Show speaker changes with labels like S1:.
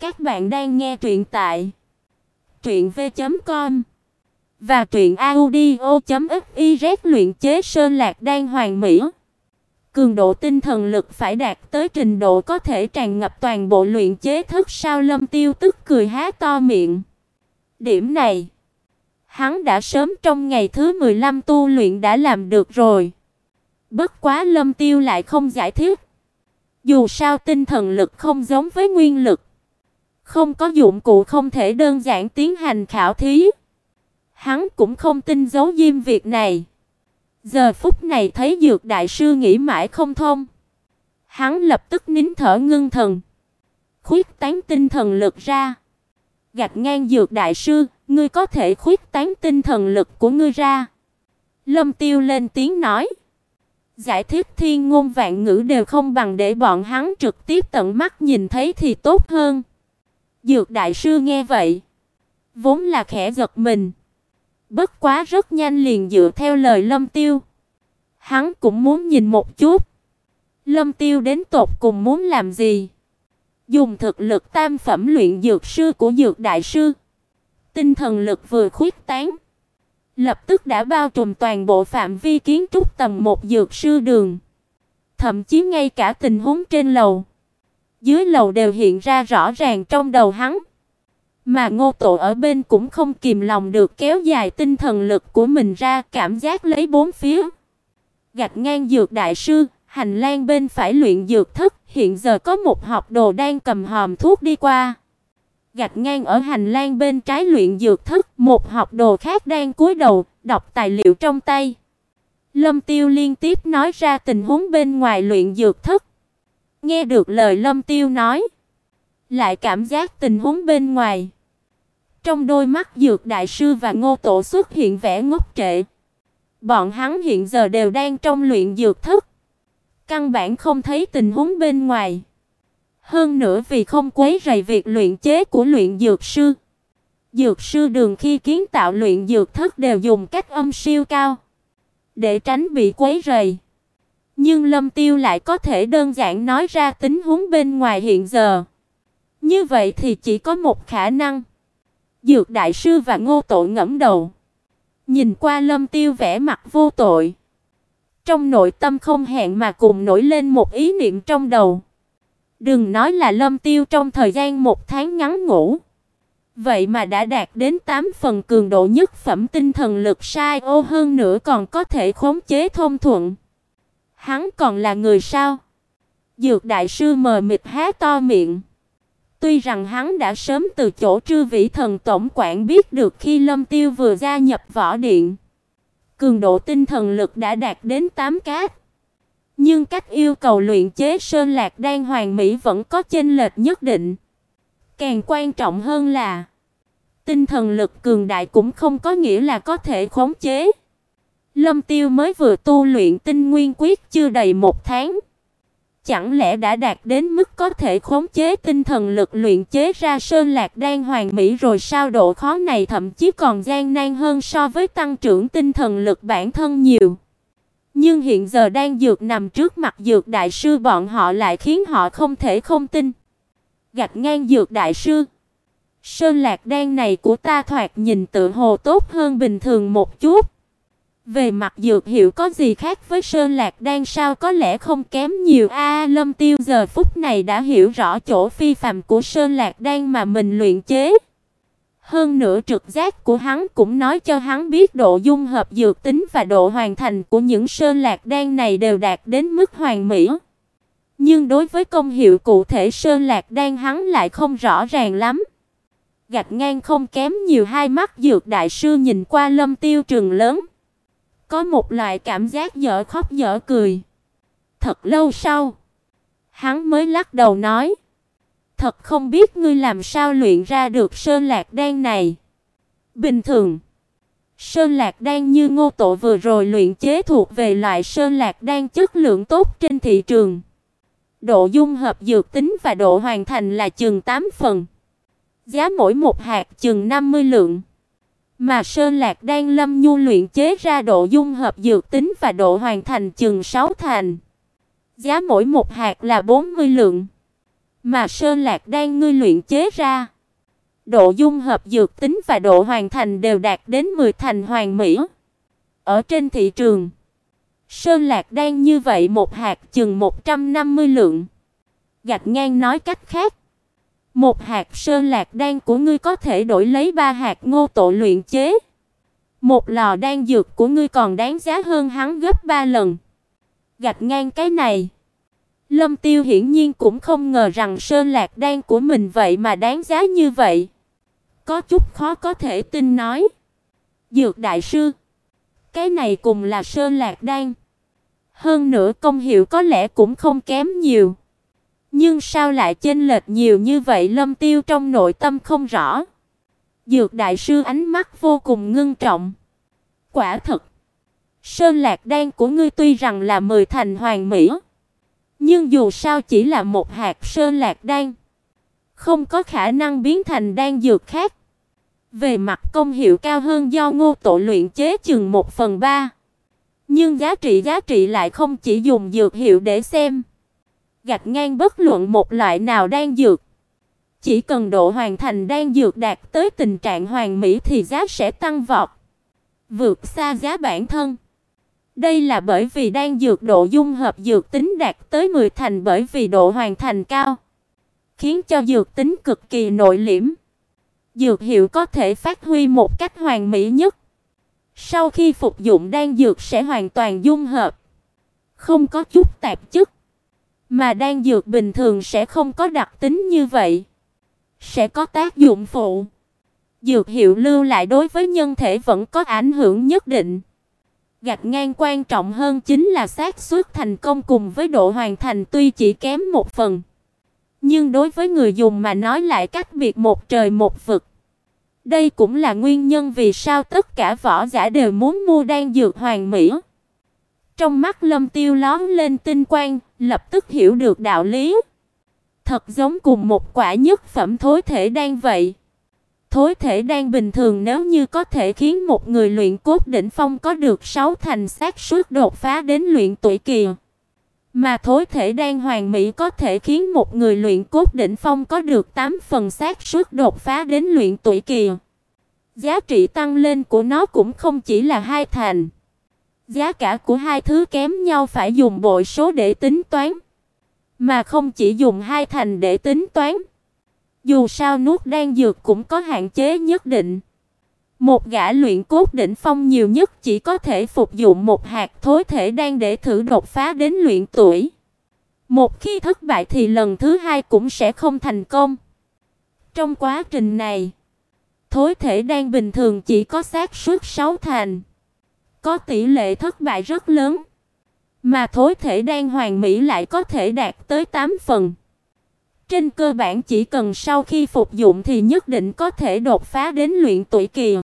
S1: Các bạn đang nghe truyện tại truyện v.com và truyện audio.fiz luyện chế sơn lạc đan hoàng mỹ. Cường độ tinh thần lực phải đạt tới trình độ có thể tràn ngập toàn bộ luyện chế thức sao Lâm Tiêu tức cười há to miệng. Điểm này, hắn đã sớm trong ngày thứ 15 tu luyện đã làm được rồi. Bất quá Lâm Tiêu lại không giải thích. Dù sao tinh thần lực không giống với nguyên lực, không có dụng cụ không thể đơn giản tiến hành khảo thí. Hắn cũng không tin giấu diêm việc này. Giờ phút này thấy dược đại sư nghĩ mãi không thông, hắn lập tức nín thở ngưng thần, khuyết tán tinh thần lực ra. gạt ngang dược đại sư, ngươi có thể khuyết tán tinh thần lực của ngươi ra. Lâm Tiêu lên tiếng nói. Giải thích thiên ngôn vạn ngữ đều không bằng để bọn hắn trực tiếp tận mắt nhìn thấy thì tốt hơn. Dược đại sư nghe vậy, vốn là khẽ giật mình, bất quá rất nhanh liền dựa theo lời Lâm Tiêu. Hắn cũng muốn nhìn một chút. Lâm Tiêu đến tột cùng muốn làm gì? Dùng thực lực tam phẩm luyện dược sư của dược đại sư, tinh thần lực vừa khuyết tán, lập tức đã bao trùm toàn bộ phạm vi kiến trúc tầng một dược sư đường. Thậm chí ngay cả tình huống trên lầu, dưới lầu đều hiện ra rõ ràng trong đầu hắn. Mà Ngô Tổ ở bên cũng không kìm lòng được kéo dài tinh thần lực của mình ra, cảm giác lấy bốn phía. Gạch ngang dược đại sư, hành lang bên phải luyện dược thất, hiện giờ có một học đồ đang cầm hòm thuốc đi qua. Gạch ngang ở hành lang bên trái luyện dược thất, một học đồ khác đang cúi đầu đọc tài liệu trong tay. Lâm Tiêu liên tiếp nói ra tình huống bên ngoài luyện dược thất. Nghe được lời Lâm Tiêu nói, lại cảm giác tình huống bên ngoài. Trong đôi mắt Dược đại sư và Ngô Tổ xuất hiện vẻ ngốc trệ. Bọn hắn hiện giờ đều đang trong luyện dược thất, căn bản không thấy tình huống bên ngoài. Hơn nữa vì không quấy rầy việc luyện chế của luyện dược sư, dược sư đường khi kiến tạo luyện dược thất đều dùng cách âm siêu cao để tránh bị quấy rầy. Nhưng Lâm Tiêu lại có thể đơn giản nói ra tình huống bên ngoài hiện giờ. Như vậy thì chỉ có một khả năng. Dược đại sư và Ngô Tổ ngẫm đầu, nhìn qua Lâm Tiêu vẻ mặt vô tội. Trong nội tâm không hẹn mà cùng nổi lên một ý niệm trong đầu. Đừng nói là Lâm Tiêu trong thời gian một tháng ngắn ngủ, vậy mà đã đạt đến 8 phần cường độ nhất phẩm tinh thần lực sai ô hơn nữa còn có thể khống chế thông thuận. Hắn còn là người sao? Dược đại sư mờ mịt há to miệng. Tuy rằng hắn đã sớm từ chỗ Trư Vĩ Thần tổng quản biết được khi Lâm Tiêu vừa gia nhập võ điện, cường độ tinh thần lực đã đạt đến 8 cát. Nhưng cách yêu cầu luyện chế sơn lạc đan hoàng mỹ vẫn có chênh lệch nhất định. Càng quan trọng hơn là tinh thần lực cường đại cũng không có nghĩa là có thể khống chế. Lâm Tiêu mới vừa tu luyện tinh nguyên quyết chưa đầy một tháng, chẳng lẽ đã đạt đến mức có thể khống chế tinh thần lực luyện chế ra sơn lạc đan hoàn mỹ rồi sao độ khó này thậm chí còn gian nan hơn so với tăng trưởng tinh thần lực bản thân nhiều. Nhưng hiện giờ đang dược nằm trước mặt dược đại sư bọn họ lại khiến họ không thể không tin. Gạch ngang dược đại sư. Sơn lạc đan này của ta thoạt nhìn tự hồ tốt hơn bình thường một chút. Về mặt dược hiệu có gì khác với Sơn Lạc Đan sao có lẽ không kém nhiều a, Lâm Tiêu giờ phút này đã hiểu rõ chỗ phi phàm của Sơn Lạc Đan mà mình luyện chế. Hơn nữa trực giác của hắn cũng nói cho hắn biết độ dung hợp dược tính và độ hoàn thành của những Sơn Lạc Đan này đều đạt đến mức hoàn mỹ. Nhưng đối với công hiệu cụ thể Sơn Lạc Đan hắn lại không rõ ràng lắm. Gạch ngang không kém nhiều hai mắt dược đại sư nhìn qua Lâm Tiêu trường lớn. Có một loại cảm giác dở khóc dở cười. Thật lâu sau, hắn mới lắc đầu nói: "Thật không biết ngươi làm sao luyện ra được sơn lạc đan này." Bình thường, sơn lạc đan như Ngô Tổ vừa rồi luyện chế thuộc về loại sơn lạc đan chất lượng tốt trên thị trường. Độ dung hợp dược tính và độ hoàn thành là chừng 8 phần. Giá mỗi một hạt chừng 50 lượng. Mà Sơn Lạc đang lâm nhu luyện chế ra độ dung hợp dược tính và độ hoàn thành chừng 6 thành. Giá mỗi một hạt là 40 lượng. Mà Sơn Lạc đang ngươi luyện chế ra, độ dung hợp dược tính và độ hoàn thành đều đạt đến 10 thành hoàn mỹ. Ở trên thị trường, Sơn Lạc đang như vậy một hạt chừng 150 lượng. Gạch ngang nói cách khác, một hạt Sơn Lạc đan của ngươi có thể đổi lấy ba hạt ngô tổ luyện chế. Một lò đan dược của ngươi còn đáng giá hơn hắn gấp 3 lần. Gạch ngang cái này, Lâm Tiêu hiển nhiên cũng không ngờ rằng Sơn Lạc đan của mình vậy mà đáng giá như vậy. Có chút khó có thể tin nói. Dược đại sư, cái này cùng là Sơn Lạc đan. Hơn nữa công hiệu có lẽ cũng không kém nhiều. Nhưng sao lại chênh lệch nhiều như vậy Lâm Tiêu trong nội tâm không rõ. Dược đại sư ánh mắt vô cùng ngưng trọng. Quả thật, Sơn Lạc đan của ngươi tuy rằng là mười thành hoàn mỹ, nhưng dù sao chỉ là một hạt Sơn Lạc đan, không có khả năng biến thành đan dược khác. Về mặt công hiệu cao hơn do Ngô Tổ luyện chế chừng 1 phần 3. Nhưng giá trị giá trị lại không chỉ dùng dược hiệu để xem. Gạch ngang bất luận một loại nào đang dược. Chỉ cần độ hoàn thành đang dược đạt tới tình trạng hoàn mỹ thì giá sẽ tăng vọt, vượt xa giá bản thân. Đây là bởi vì đang dược độ dung hợp dược tính đạt tới 10 thành bởi vì độ hoàn thành cao, khiến cho dược tính cực kỳ nội liễm. Dược hiệu có thể phát huy một cách hoàn mỹ nhất. Sau khi phục dụng đan dược sẽ hoàn toàn dung hợp, không có chút tạp chất, mà đan dược bình thường sẽ không có đặc tính như vậy, sẽ có tác dụng phụ. Dược hiệu lưu lại đối với nhân thể vẫn có ảnh hưởng nhất định. Gạch ngang quan trọng hơn chính là xác suất thành công cùng với độ hoàn thành tuy chỉ kém một phần, nhưng đối với người dùng mà nói lại cách biệt một trời một vực. Đây cũng là nguyên nhân vì sao tất cả võ giả đều muốn mua đan dược hoàn mỹ. Trong mắt Lâm Tiêu lóe lên tinh quang, lập tức hiểu được đạo lý. Thật giống cùng một quả nhất phẩm thối thể đan vậy. Thối thể đan bình thường nếu như có thể khiến một người luyện cốt đỉnh phong có được 6 thành xác suất đột phá đến luyện tuổi kỳ. Mà thối thể đan hoàn mỹ có thể khiến một người luyện cốt đỉnh phong có được 8 phần xác suất đột phá đến luyện tuổi kỳ. Giá trị tăng lên của nó cũng không chỉ là hai thành. Giá cả của hai thứ kém nhau phải dùng bội số để tính toán, mà không chỉ dùng hai thành để tính toán. Dù sao nuốt đan dược cũng có hạn chế nhất định. Một gã luyện cốt đỉnh phong nhiều nhất chỉ có thể phục dụng một hạt thối thể đan để thử đột phá đến luyện tuổi. Một khi thất bại thì lần thứ hai cũng sẽ không thành công. Trong quá trình này, thối thể đan bình thường chỉ có xác suất 6 thành, có tỷ lệ thất bại rất lớn, mà thối thể đan hoàn mỹ lại có thể đạt tới 8 phần. Trên cơ bản chỉ cần sau khi phục dụng thì nhất định có thể đột phá đến luyện tuổi kỳ.